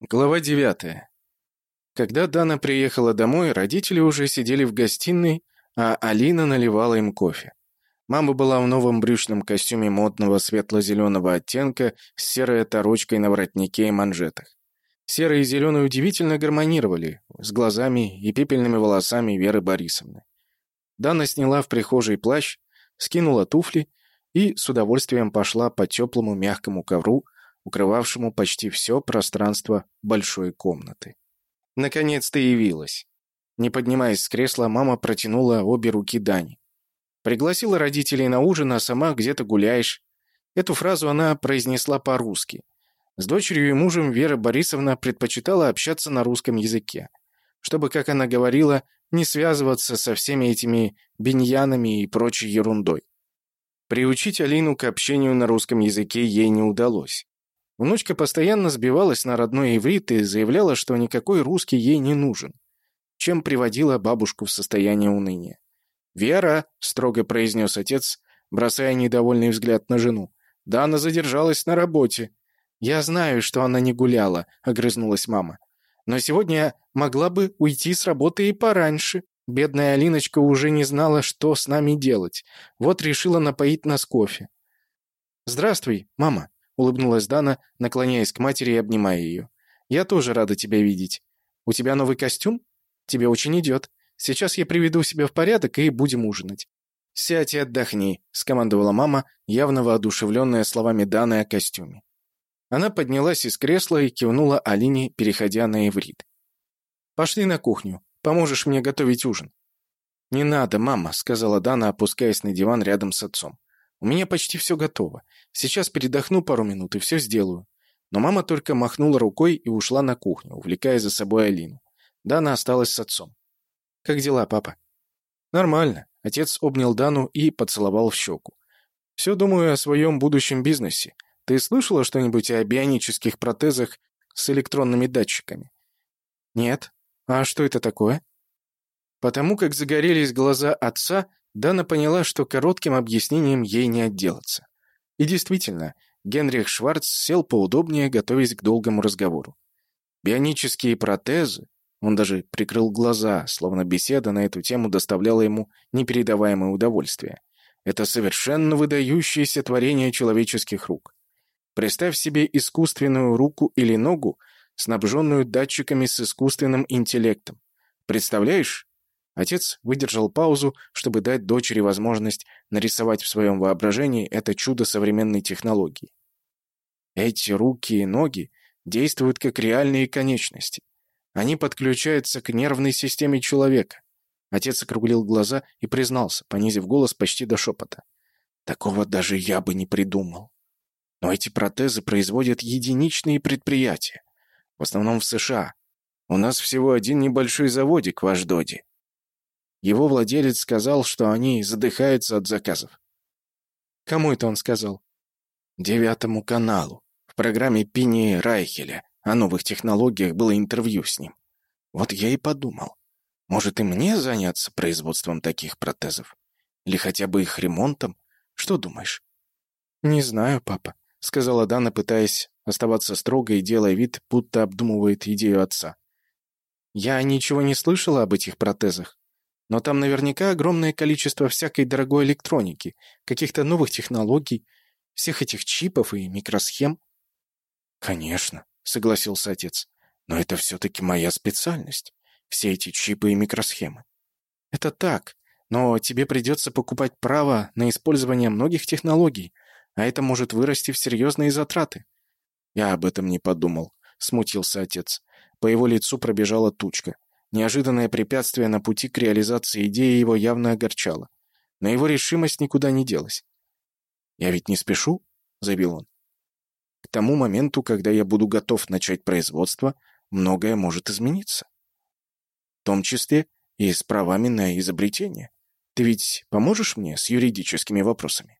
Глава 9. Когда Дана приехала домой, родители уже сидели в гостиной, а Алина наливала им кофе. Мама была в новом брючном костюме модного светло-зеленого оттенка с серой оторочкой на воротнике и манжетах. Серый и зеленый удивительно гармонировали с глазами и пепельными волосами Веры Борисовны. Дана сняла в прихожей плащ, скинула туфли и с удовольствием пошла по теплому мягкому ковру, укрывавшему почти все пространство большой комнаты. Наконец-то явилась. Не поднимаясь с кресла, мама протянула обе руки Дани. Пригласила родителей на ужин, а сама где-то гуляешь. Эту фразу она произнесла по-русски. С дочерью и мужем Вера Борисовна предпочитала общаться на русском языке, чтобы, как она говорила, не связываться со всеми этими беньянами и прочей ерундой. Приучить Алину к общению на русском языке ей не удалось. Внучка постоянно сбивалась на родной иврит и заявляла, что никакой русский ей не нужен, чем приводила бабушку в состояние уныния. «Вера», — строго произнес отец, бросая недовольный взгляд на жену, «да она задержалась на работе». «Я знаю, что она не гуляла», — огрызнулась мама. «Но сегодня могла бы уйти с работы и пораньше. Бедная Алиночка уже не знала, что с нами делать. Вот решила напоить нас кофе». «Здравствуй, мама», — улыбнулась Дана, наклоняясь к матери и обнимая ее. «Я тоже рада тебя видеть. У тебя новый костюм? Тебе очень идет. Сейчас я приведу себя в порядок и будем ужинать». «Сядь и отдохни», — скомандовала мама, явно воодушевленная словами Даны о костюме. Она поднялась из кресла и кивнула Алине, переходя на иврит. «Пошли на кухню. Поможешь мне готовить ужин». «Не надо, мама», — сказала Дана, опускаясь на диван рядом с отцом. «У меня почти все готово. Сейчас передохну пару минут и все сделаю». Но мама только махнула рукой и ушла на кухню, увлекая за собой Алину. Дана осталась с отцом. «Как дела, папа?» «Нормально». Отец обнял Дану и поцеловал в щеку. «Все думаю о своем будущем бизнесе. Ты слышала что-нибудь о бионических протезах с электронными датчиками?» «Нет. А что это такое?» Потому как загорелись глаза отца, Дана поняла, что коротким объяснением ей не отделаться. И действительно, Генрих Шварц сел поудобнее, готовясь к долгому разговору. Бионические протезы, он даже прикрыл глаза, словно беседа на эту тему доставляла ему непередаваемое удовольствие. Это совершенно выдающееся творение человеческих рук. Представь себе искусственную руку или ногу, снабженную датчиками с искусственным интеллектом. Представляешь? Отец выдержал паузу, чтобы дать дочери возможность нарисовать в своем воображении это чудо современной технологии. Эти руки и ноги действуют как реальные конечности. Они подключаются к нервной системе человека. Отец округлил глаза и признался, понизив голос почти до шепота. Такого даже я бы не придумал. Но эти протезы производят единичные предприятия. В основном в США. У нас всего один небольшой заводик в Аждоде. Его владелец сказал, что они задыхаются от заказов. Кому это он сказал? Девятому каналу. В программе Пини Райхеля о новых технологиях было интервью с ним. Вот я и подумал, может и мне заняться производством таких протезов? Или хотя бы их ремонтом? Что думаешь? Не знаю, папа, сказала Дана, пытаясь оставаться строгой и делая вид, будто обдумывает идею отца. Я ничего не слышала об этих протезах. Но там наверняка огромное количество всякой дорогой электроники, каких-то новых технологий, всех этих чипов и микросхем. Конечно, согласился отец. Но это все-таки моя специальность. Все эти чипы и микросхемы. Это так, но тебе придется покупать право на использование многих технологий, а это может вырасти в серьезные затраты. Я об этом не подумал, смутился отец. По его лицу пробежала тучка. Неожиданное препятствие на пути к реализации идеи его явно огорчало. Но его решимость никуда не делась. «Я ведь не спешу», — заявил он. «К тому моменту, когда я буду готов начать производство, многое может измениться. В том числе и с правами на изобретение. Ты ведь поможешь мне с юридическими вопросами?»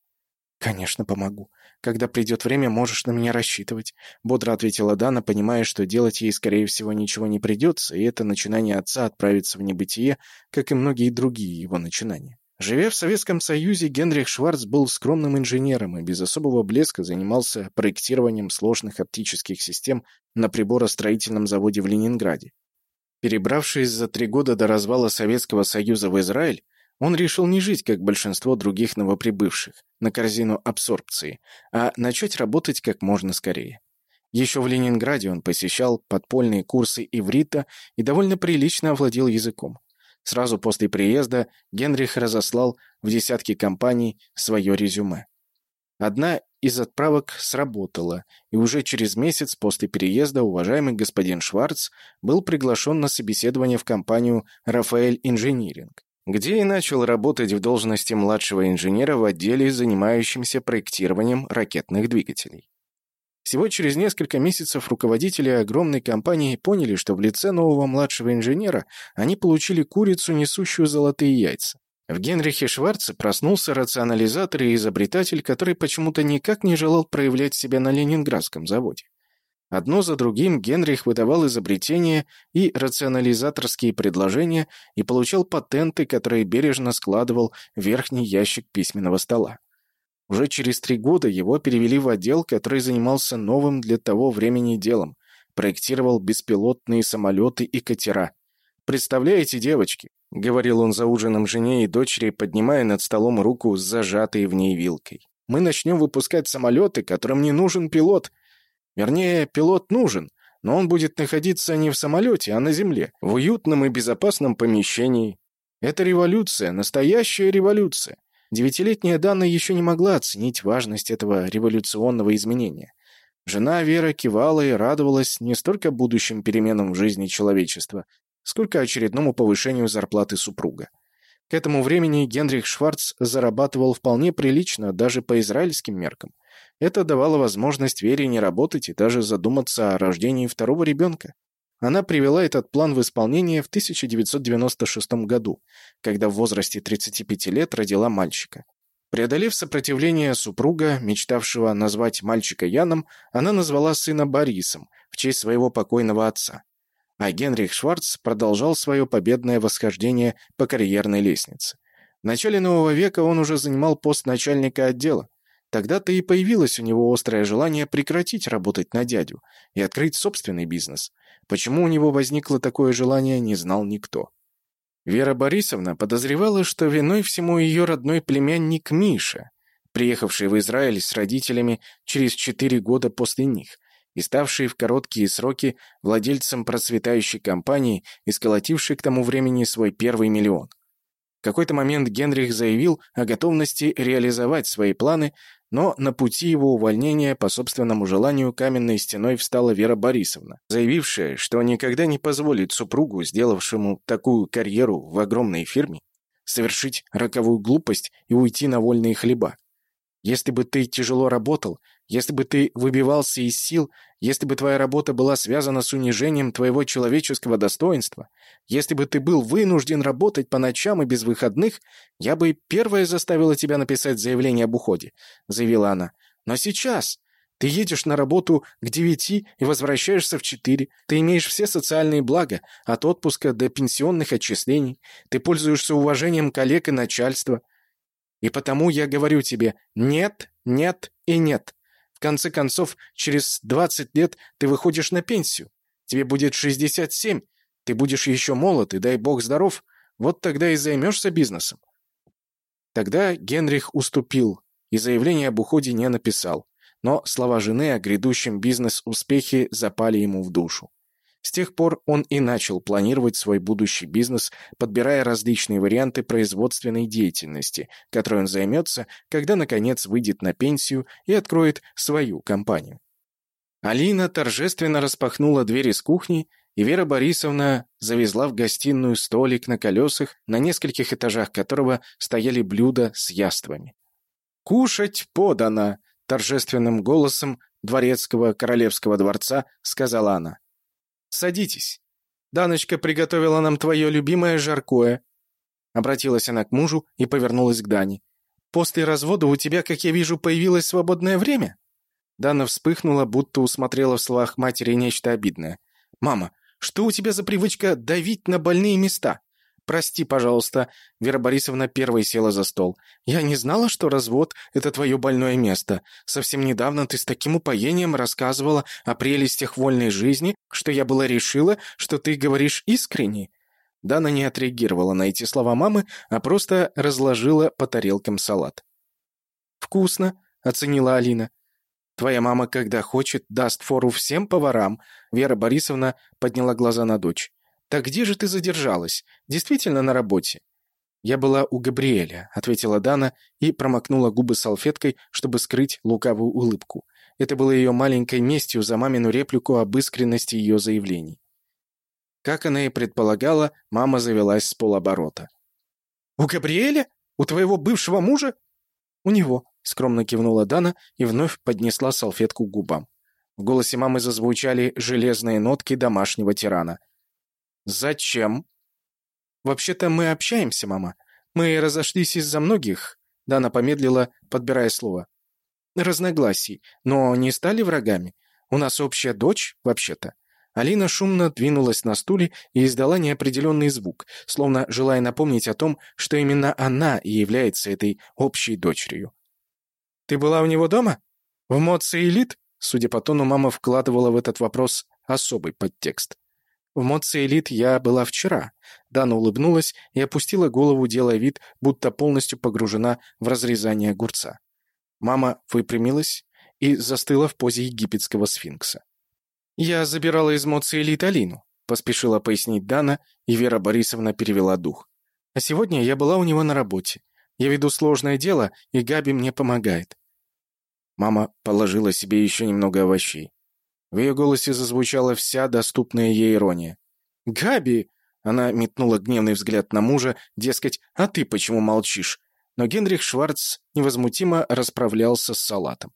«Конечно, помогу. Когда придет время, можешь на меня рассчитывать», — бодро ответила Дана, понимая, что делать ей, скорее всего, ничего не придется, и это начинание отца отправится в небытие, как и многие другие его начинания. Живя в Советском Союзе, Генрих Шварц был скромным инженером и без особого блеска занимался проектированием сложных оптических систем на приборостроительном заводе в Ленинграде. Перебравшись за три года до развала Советского Союза в Израиль, он решил не жить, как большинство других новоприбывших, на корзину абсорбции, а начать работать как можно скорее. Еще в Ленинграде он посещал подпольные курсы иврита и довольно прилично овладел языком. Сразу после приезда Генрих разослал в десятки компаний свое резюме. Одна из отправок сработала, и уже через месяц после переезда уважаемый господин Шварц был приглашен на собеседование в компанию «Рафаэль Инжиниринг», где и начал работать в должности младшего инженера в отделе, занимающемся проектированием ракетных двигателей. Всего через несколько месяцев руководители огромной компании поняли, что в лице нового младшего инженера они получили курицу, несущую золотые яйца. В Генрихе Шварце проснулся рационализатор и изобретатель, который почему-то никак не желал проявлять себя на Ленинградском заводе. Одно за другим Генрих выдавал изобретения и рационализаторские предложения и получал патенты, которые бережно складывал в верхний ящик письменного стола. Уже через три года его перевели в отдел, который занимался новым для того времени делом. Проектировал беспилотные самолеты и катера. «Представляете, девочки?» — говорил он за ужином жене и дочери, поднимая над столом руку с зажатой в ней вилкой. «Мы начнем выпускать самолеты, которым не нужен пилот. Вернее, пилот нужен, но он будет находиться не в самолете, а на земле, в уютном и безопасном помещении. Это революция, настоящая революция. Девятилетняя Дана еще не могла оценить важность этого революционного изменения. Жена Вера кивала и радовалась не столько будущим переменам в жизни человечества, сколько очередному повышению зарплаты супруга. К этому времени Генрих Шварц зарабатывал вполне прилично даже по израильским меркам. Это давало возможность Вере не работать и даже задуматься о рождении второго ребенка. Она привела этот план в исполнение в 1996 году, когда в возрасте 35 лет родила мальчика. Преодолев сопротивление супруга, мечтавшего назвать мальчика Яном, она назвала сына Борисом в честь своего покойного отца. А Генрих Шварц продолжал свое победное восхождение по карьерной лестнице. В начале нового века он уже занимал пост начальника отдела. Тогда-то и появилось у него острое желание прекратить работать на дядю и открыть собственный бизнес – Почему у него возникло такое желание, не знал никто. Вера Борисовна подозревала, что виной всему ее родной племянник Миша, приехавший в Израиль с родителями через четыре года после них и ставший в короткие сроки владельцем процветающей компании и сколотивший к тому времени свой первый миллион. В какой-то момент Генрих заявил о готовности реализовать свои планы, но на пути его увольнения по собственному желанию каменной стеной встала Вера Борисовна, заявившая, что никогда не позволит супругу, сделавшему такую карьеру в огромной фирме, совершить роковую глупость и уйти на вольные хлеба. Если бы ты тяжело работал, если бы ты выбивался из сил, если бы твоя работа была связана с унижением твоего человеческого достоинства, если бы ты был вынужден работать по ночам и без выходных, я бы первая заставила тебя написать заявление об уходе», — заявила она. «Но сейчас ты едешь на работу к девяти и возвращаешься в четыре. Ты имеешь все социальные блага, от отпуска до пенсионных отчислений. Ты пользуешься уважением коллег и начальства. И потому я говорю тебе «нет, нет и нет». В конце концов, через 20 лет ты выходишь на пенсию. Тебе будет 67. Ты будешь еще молод, и дай бог здоров. Вот тогда и займешься бизнесом. Тогда Генрих уступил и заявление об уходе не написал. Но слова жены о грядущем бизнес-успехе запали ему в душу. С тех пор он и начал планировать свой будущий бизнес, подбирая различные варианты производственной деятельности, которой он займется, когда, наконец, выйдет на пенсию и откроет свою компанию. Алина торжественно распахнула дверь из кухни, и Вера Борисовна завезла в гостиную столик на колесах, на нескольких этажах которого стояли блюда с яствами. «Кушать подано!» — торжественным голосом дворецкого королевского дворца сказала она. Садитесь. Даночка приготовила нам твое любимое жаркое». Обратилась она к мужу и повернулась к Дане. «После развода у тебя, как я вижу, появилось свободное время?» Дана вспыхнула, будто усмотрела в словах матери нечто обидное. «Мама, что у тебя за привычка давить на больные места? «Прости, пожалуйста». Вера Борисовна первой села за стол. «Я не знала, что развод — это твое больное место. Совсем недавно ты с таким упоением рассказывала о прелестях вольной жизни, что я была решила, что ты говоришь искренне». Дана не отреагировала на эти слова мамы, а просто разложила по тарелкам салат. «Вкусно», — оценила Алина. «Твоя мама, когда хочет, даст фору всем поварам». Вера Борисовна подняла глаза на дочь. «Так где же ты задержалась? Действительно на работе?» «Я была у Габриэля», — ответила Дана и промокнула губы салфеткой, чтобы скрыть лукавую улыбку. Это было ее маленькой местью за мамину реплику об искренности ее заявлений. Как она и предполагала, мама завелась с полоборота. «У Габриэля? У твоего бывшего мужа?» «У него», — скромно кивнула Дана и вновь поднесла салфетку к губам. В голосе мамы зазвучали железные нотки домашнего тирана. «Зачем?» «Вообще-то мы общаемся, мама. Мы разошлись из-за многих...» Дана помедлила, подбирая слово. «Разногласий, но не стали врагами. У нас общая дочь, вообще-то». Алина шумно двинулась на стуле и издала неопределенный звук, словно желая напомнить о том, что именно она и является этой общей дочерью. «Ты была у него дома? В Моце Элит?» Судя по тону, мама вкладывала в этот вопрос особый подтекст. В Моце Элит я была вчера. Дана улыбнулась и опустила голову, делая вид, будто полностью погружена в разрезание огурца. Мама выпрямилась и застыла в позе египетского сфинкса. «Я забирала из Моце Элит Алину», — поспешила пояснить Дана, и Вера Борисовна перевела дух. «А сегодня я была у него на работе. Я веду сложное дело, и Габи мне помогает». Мама положила себе еще немного овощей. В ее голосе зазвучала вся доступная ей ирония. «Габи!» — она метнула гневный взгляд на мужа, дескать, «а ты почему молчишь?» Но Генрих Шварц невозмутимо расправлялся с салатом.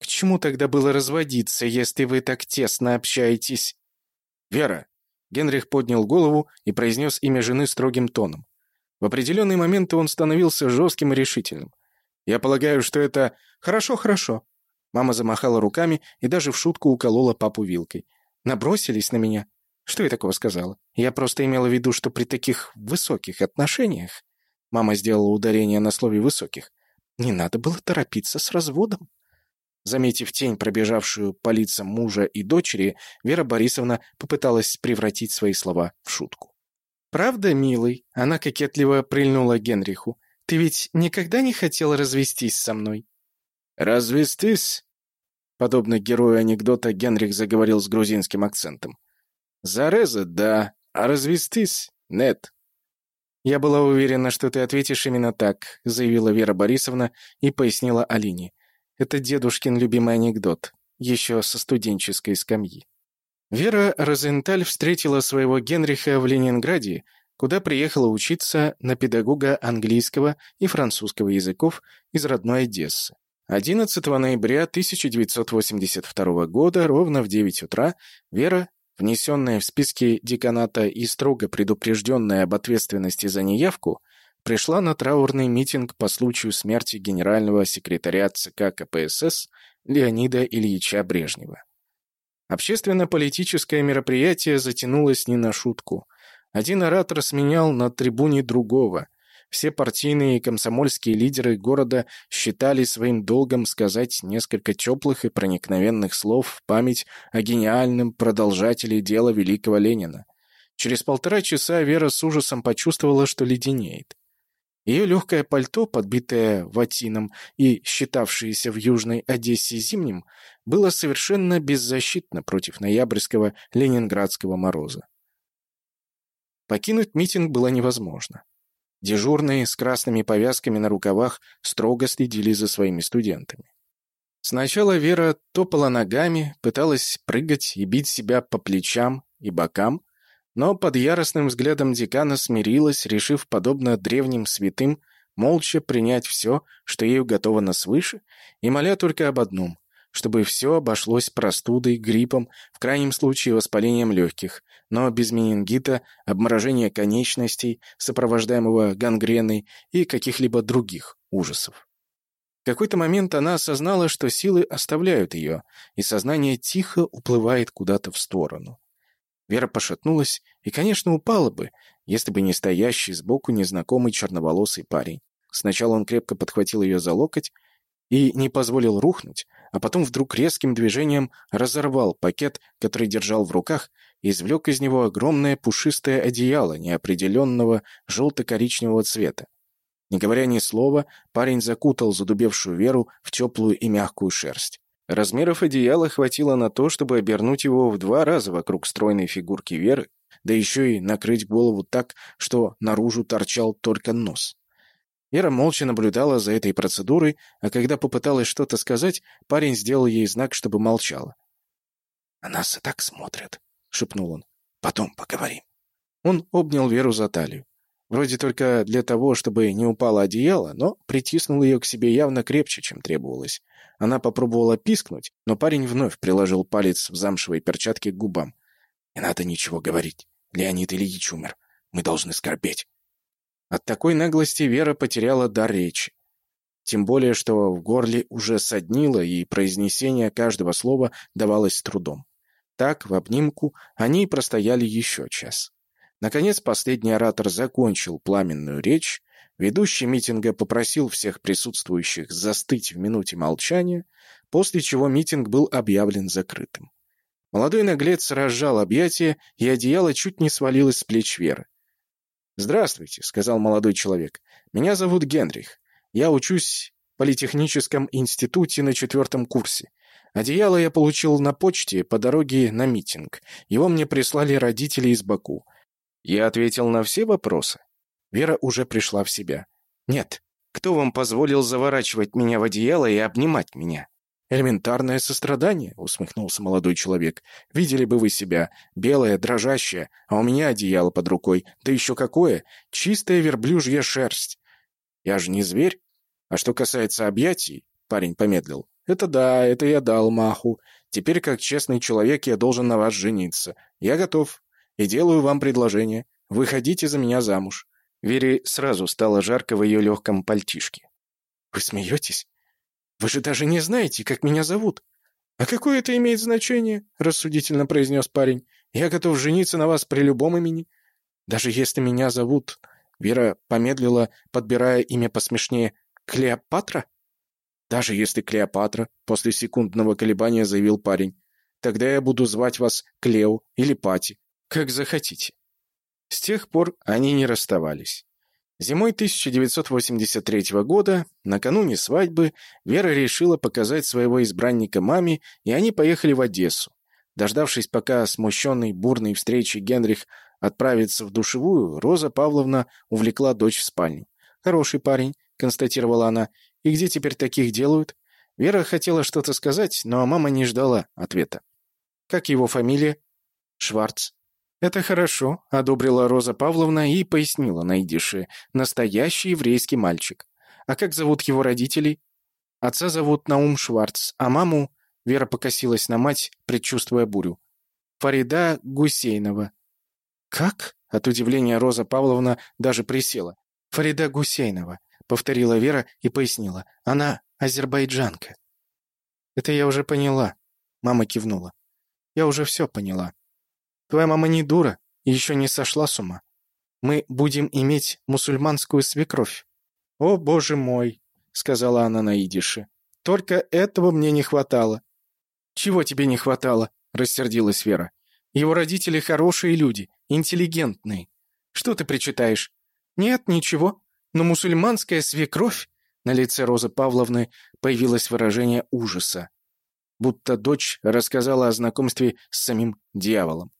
«К чему тогда было разводиться, если вы так тесно общаетесь?» «Вера!» Генрих поднял голову и произнес имя жены строгим тоном. В определенный момент он становился жестким и решительным. «Я полагаю, что это...» «Хорошо, хорошо. Мама замахала руками и даже в шутку уколола папу вилкой. Набросились на меня. Что я такого сказала? Я просто имела в виду, что при таких высоких отношениях... Мама сделала ударение на слове «высоких». Не надо было торопиться с разводом. Заметив тень, пробежавшую по лицам мужа и дочери, Вера Борисовна попыталась превратить свои слова в шутку. «Правда, милый?» — она кокетливо прильнула Генриху. «Ты ведь никогда не хотел развестись со мной?» «Развестись?» Подобно герою анекдота, Генрих заговорил с грузинским акцентом. «Зареза, да, а развестись? Нет». «Я была уверена, что ты ответишь именно так», — заявила Вера Борисовна и пояснила Алине. «Это дедушкин любимый анекдот, еще со студенческой скамьи». Вера Розенталь встретила своего Генриха в Ленинграде, куда приехала учиться на педагога английского и французского языков из родной Одессы. 11 ноября 1982 года, ровно в 9 утра, Вера, внесенная в списки деканата и строго предупрежденная об ответственности за неявку, пришла на траурный митинг по случаю смерти генерального секретаря ЦК КПСС Леонида Ильича Брежнева. Общественно-политическое мероприятие затянулось не на шутку. Один оратор сменял на трибуне другого – все партийные и комсомольские лидеры города считали своим долгом сказать несколько теплых и проникновенных слов в память о гениальном продолжателе дела великого Ленина. Через полтора часа Вера с ужасом почувствовала, что леденеет. Ее легкое пальто, подбитое ватином и считавшееся в Южной Одессе зимним, было совершенно беззащитно против ноябрьского ленинградского мороза. Покинуть митинг было невозможно. Дежурные с красными повязками на рукавах строго следили за своими студентами. Сначала Вера топала ногами, пыталась прыгать и бить себя по плечам и бокам, но под яростным взглядом декана смирилась, решив, подобно древним святым, молча принять все, что ею готовано свыше, и моля только об одном чтобы все обошлось простудой, гриппом, в крайнем случае воспалением легких, но без менингита, обморожения конечностей, сопровождаемого гангреной и каких-либо других ужасов. В какой-то момент она осознала, что силы оставляют ее, и сознание тихо уплывает куда-то в сторону. Вера пошатнулась и, конечно, упала бы, если бы не стоящий сбоку незнакомый черноволосый парень. Сначала он крепко подхватил ее за локоть и не позволил рухнуть, а потом вдруг резким движением разорвал пакет, который держал в руках, извлек из него огромное пушистое одеяло неопределенного желто-коричневого цвета. Не говоря ни слова, парень закутал задубевшую Веру в теплую и мягкую шерсть. Размеров одеяла хватило на то, чтобы обернуть его в два раза вокруг стройной фигурки Веры, да еще и накрыть голову так, что наружу торчал только нос. Вера молча наблюдала за этой процедурой, а когда попыталась что-то сказать, парень сделал ей знак, чтобы молчала. «На нас и так смотрят», — шепнул он. «Потом поговорим». Он обнял Веру за талию. Вроде только для того, чтобы не упало одеяло, но притиснул ее к себе явно крепче, чем требовалось. Она попробовала пискнуть, но парень вновь приложил палец в замшевой перчатке к губам. «Не надо ничего говорить. Леонид Ильич умер. Мы должны скорбеть». От такой наглости Вера потеряла дар речи. Тем более, что в горле уже соднило, и произнесение каждого слова давалось с трудом. Так, в обнимку, они простояли еще час. Наконец, последний оратор закончил пламенную речь, ведущий митинга попросил всех присутствующих застыть в минуте молчания, после чего митинг был объявлен закрытым. Молодой наглец разжал объятия, и одеяло чуть не свалилось с плеч Веры. «Здравствуйте», — сказал молодой человек. «Меня зовут Генрих. Я учусь в Политехническом институте на четвертом курсе. Одеяло я получил на почте по дороге на митинг. Его мне прислали родители из Баку. Я ответил на все вопросы. Вера уже пришла в себя. «Нет. Кто вам позволил заворачивать меня в одеяло и обнимать меня?» «Элементарное сострадание», — усмехнулся молодой человек. «Видели бы вы себя, белая, дрожащая, а у меня одеяло под рукой. Да еще какое! Чистая верблюжья шерсть. Я же не зверь. А что касается объятий, парень помедлил. Это да, это я дал маху. Теперь, как честный человек, я должен на вас жениться. Я готов и делаю вам предложение. Выходите за меня замуж». Вере сразу стало жарко в ее легком пальтишке. «Вы смеетесь? Вы же даже не знаете, как меня зовут». «А какое это имеет значение?» — рассудительно произнес парень. «Я готов жениться на вас при любом имени. Даже если меня зовут...» Вера помедлила, подбирая имя посмешнее. «Клеопатра?» «Даже если Клеопатра», — после секундного колебания заявил парень. «Тогда я буду звать вас Клео или Пати. Как захотите. С тех пор они не расставались. Зимой 1983 года, накануне свадьбы, Вера решила показать своего избранника маме, и они поехали в Одессу. Дождавшись, пока смущенный бурной встречи Генрих отправится в душевую, Роза Павловна увлекла дочь в спальню. «Хороший парень», — констатировала она. «И где теперь таких делают?» Вера хотела что-то сказать, но мама не ждала ответа. «Как его фамилия?» «Шварц». «Это хорошо», — одобрила Роза Павловна и пояснила найдише. «Настоящий еврейский мальчик. А как зовут его родителей?» «Отца зовут Наум Шварц, а маму...» Вера покосилась на мать, предчувствуя бурю. «Фарида Гусейнова». «Как?» — от удивления Роза Павловна даже присела. «Фарида Гусейнова», — повторила Вера и пояснила. «Она азербайджанка». «Это я уже поняла», — мама кивнула. «Я уже все поняла». Твоя мама не дура и еще не сошла с ума. Мы будем иметь мусульманскую свекровь». «О, боже мой!» — сказала она на идише. «Только этого мне не хватало». «Чего тебе не хватало?» — рассердилась Вера. «Его родители хорошие люди, интеллигентные. Что ты причитаешь?» «Нет, ничего. Но мусульманская свекровь...» На лице Розы Павловны появилось выражение ужаса. Будто дочь рассказала о знакомстве с самим дьяволом.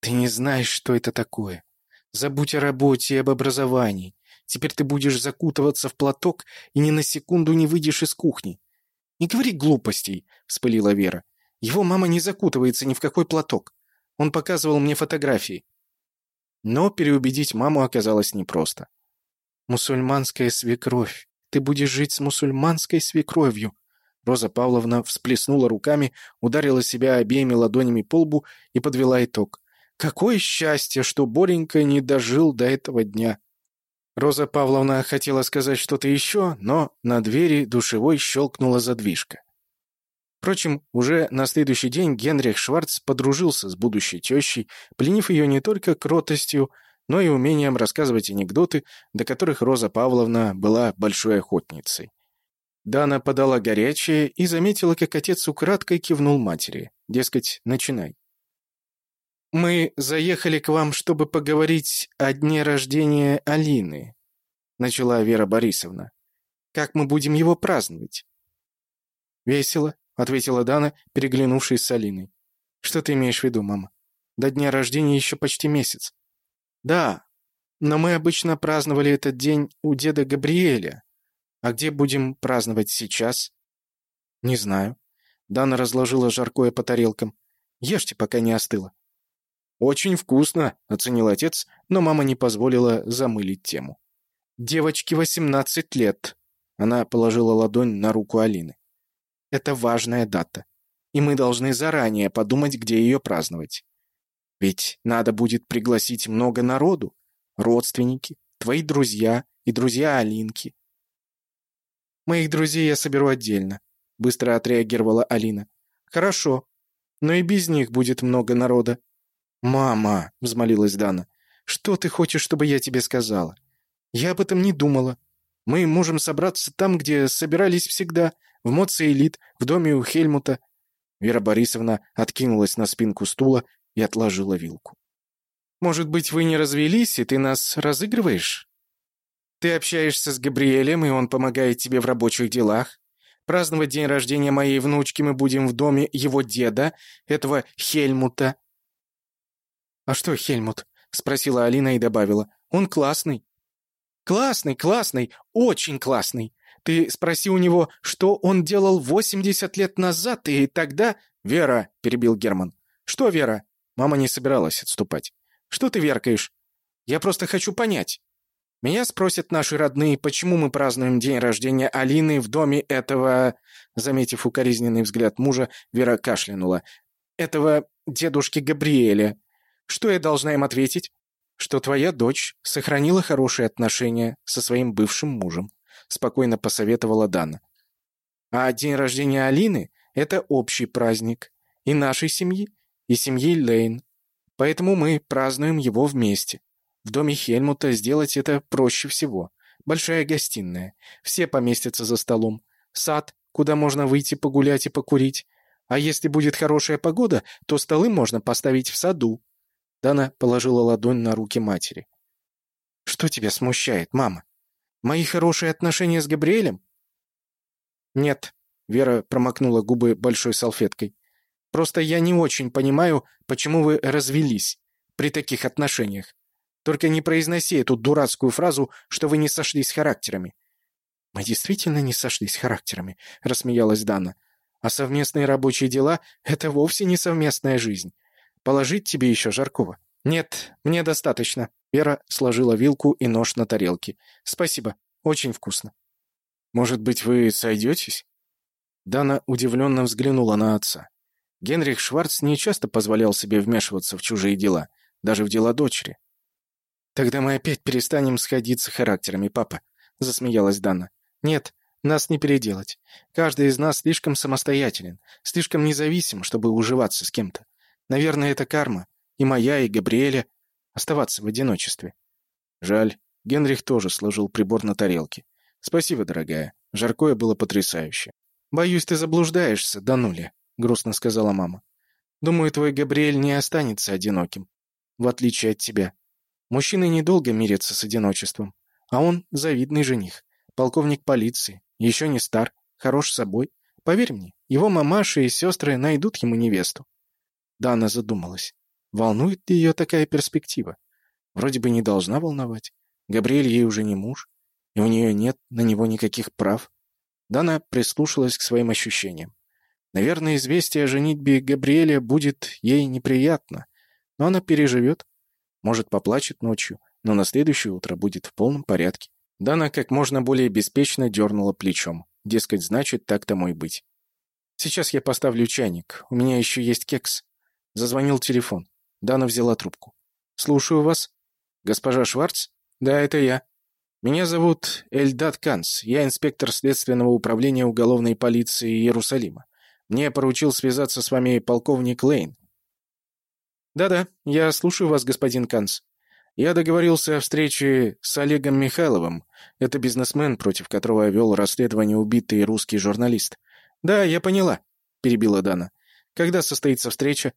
Ты не знаешь, что это такое. Забудь о работе и об образовании. Теперь ты будешь закутываться в платок и ни на секунду не выйдешь из кухни. Не говори глупостей, вспылила Вера. Его мама не закутывается ни в какой платок. Он показывал мне фотографии. Но переубедить маму оказалось непросто. «Мусульманская свекровь. Ты будешь жить с мусульманской свекровью». Роза Павловна всплеснула руками, ударила себя обеими ладонями по лбу и подвела итог. Какое счастье, что Боренька не дожил до этого дня. Роза Павловна хотела сказать что-то еще, но на двери душевой щелкнула задвижка. Впрочем, уже на следующий день Генрих Шварц подружился с будущей тещей, пленив ее не только кротостью, но и умением рассказывать анекдоты, до которых Роза Павловна была большой охотницей. Дана подала горячее и заметила, как отец украдкой кивнул матери. Дескать, начинай. «Мы заехали к вам, чтобы поговорить о дне рождения Алины», начала Вера Борисовна. «Как мы будем его праздновать?» «Весело», — ответила Дана, переглянувшись с Алиной. «Что ты имеешь в виду, мама? До дня рождения еще почти месяц». «Да, но мы обычно праздновали этот день у деда Габриэля. А где будем праздновать сейчас?» «Не знаю». Дана разложила жаркое по тарелкам. «Ешьте, пока не остыло». «Очень вкусно», — оценил отец, но мама не позволила замылить тему. «Девочке восемнадцать лет». Она положила ладонь на руку Алины. Это важная дата. И мы должны заранее подумать, где ее праздновать. Ведь надо будет пригласить много народу. Родственники, твои друзья и друзья Алинки. Моих друзей я соберу отдельно, быстро отреагировала Алина. Хорошо. Но и без них будет много народа. Мама, взмолилась Дана. Что ты хочешь, чтобы я тебе сказала? Я об этом не думала. Мы можем собраться там, где собирались всегда, в Моцелит, в доме у Хельмута». Вера Борисовна откинулась на спинку стула и отложила вилку. «Может быть, вы не развелись, и ты нас разыгрываешь? Ты общаешься с Габриэлем, и он помогает тебе в рабочих делах. Праздновать день рождения моей внучки мы будем в доме его деда, этого Хельмута». «А что Хельмут?» — спросила Алина и добавила. «Он классный». «Классный, классный, очень классный. Ты спроси у него, что он делал 80 лет назад, и тогда...» «Вера!» — перебил Герман. «Что, Вера?» Мама не собиралась отступать. «Что ты веркаешь? Я просто хочу понять. Меня спросят наши родные, почему мы празднуем день рождения Алины в доме этого...» Заметив укоризненный взгляд мужа, Вера кашлянула. «Этого дедушки Габриэля. Что я должна им ответить?» «Что твоя дочь сохранила хорошие отношения со своим бывшим мужем спокойно посоветовала Дана. А день рождения Алины — это общий праздник. И нашей семьи, и семьи Лейн. Поэтому мы празднуем его вместе. В доме Хельмута сделать это проще всего. Большая гостиная. Все поместятся за столом. Сад, куда можно выйти погулять и покурить. А если будет хорошая погода, то столы можно поставить в саду. Дана положила ладонь на руки матери. «Что тебя смущает, мама?» Мои хорошие отношения с Габриэлем? Нет. Вера промокнула губы большой салфеткой. Просто я не очень понимаю, почему вы развелись при таких отношениях. Только не произноси эту дурацкую фразу, что вы не сошлись характерами. Мы действительно не сошлись характерами, рассмеялась Дана. А совместные рабочие дела — это вовсе не совместная жизнь. Положить тебе еще жаркого? Нет, мне достаточно. Вера сложила вилку и нож на тарелке. «Спасибо. Очень вкусно». «Может быть, вы сойдетесь?» Дана удивленно взглянула на отца. Генрих Шварц не часто позволял себе вмешиваться в чужие дела, даже в дела дочери. «Тогда мы опять перестанем сходиться характерами, папа», — засмеялась Дана. «Нет, нас не переделать. Каждый из нас слишком самостоятелен, слишком независим, чтобы уживаться с кем-то. Наверное, это карма. И моя, и Габриэля оставаться в одиночестве. Жаль, Генрих тоже сложил прибор на тарелке. Спасибо, дорогая. Жаркое было потрясающе. Боюсь, ты заблуждаешься, Дануля, грустно сказала мама. Думаю, твой Габриэль не останется одиноким, в отличие от тебя. Мужчины недолго мирятся с одиночеством, а он завидный жених, полковник полиции, еще не стар, хорош собой. Поверь мне, его мамаша и сестры найдут ему невесту. Дана задумалась. Волнует ли ее такая перспектива? Вроде бы не должна волновать. Габриэль ей уже не муж, и у нее нет на него никаких прав. Дана прислушалась к своим ощущениям. Наверное, известие о женитьбе Габриэля будет ей неприятно, но она переживет. Может, поплачет ночью, но на следующее утро будет в полном порядке. Дана как можно более беспечно дернула плечом. Дескать, значит, так тому и быть. «Сейчас я поставлю чайник. У меня еще есть кекс». Зазвонил телефон. Дана взяла трубку. «Слушаю вас. Госпожа Шварц? Да, это я. Меня зовут Эльдат Канц. Я инспектор Следственного управления уголовной полиции Иерусалима. Мне поручил связаться с вами полковник Лейн». «Да-да, я слушаю вас, господин Канц. Я договорился о встрече с Олегом Михайловым. Это бизнесмен, против которого вел расследование убитый русский журналист. Да, я поняла», — перебила Дана. «Когда состоится встреча?»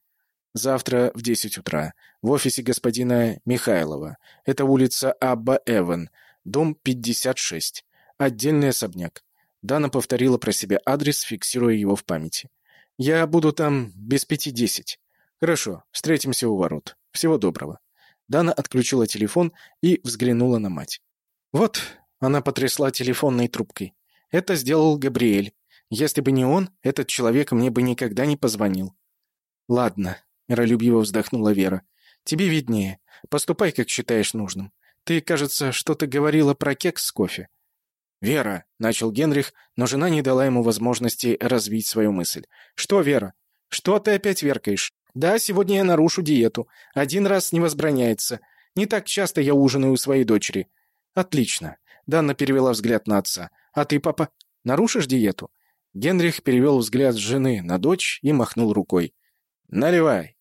«Завтра в десять утра. В офисе господина Михайлова. Это улица Абба Эван, дом 56. Отдельный особняк. Дана повторила про себя адрес, фиксируя его в памяти. «Я буду там без пяти десять». «Хорошо, встретимся у ворот. Всего доброго». Дана отключила телефон и взглянула на мать. «Вот», — она потрясла телефонной трубкой, — «это сделал Габриэль. Если бы не он, этот человек мне бы никогда не позвонил». «Ладно», — миролюбиво вздохнула Вера. «Тебе виднее. Поступай, как считаешь нужным. Ты, кажется, что-то говорила про кекс с кофе». «Вера», — начал Генрих, но жена не дала ему возможности развить свою мысль. «Что, Вера? Что ты опять веркаешь? Да, сегодня я нарушу диету. Один раз не возбраняется. Не так часто я ужинаю у своей дочери». «Отлично». Данна перевела взгляд на отца. «А ты, папа, нарушишь диету?» Генрих перевел взгляд с жены на дочь и махнул рукой. «Наливай».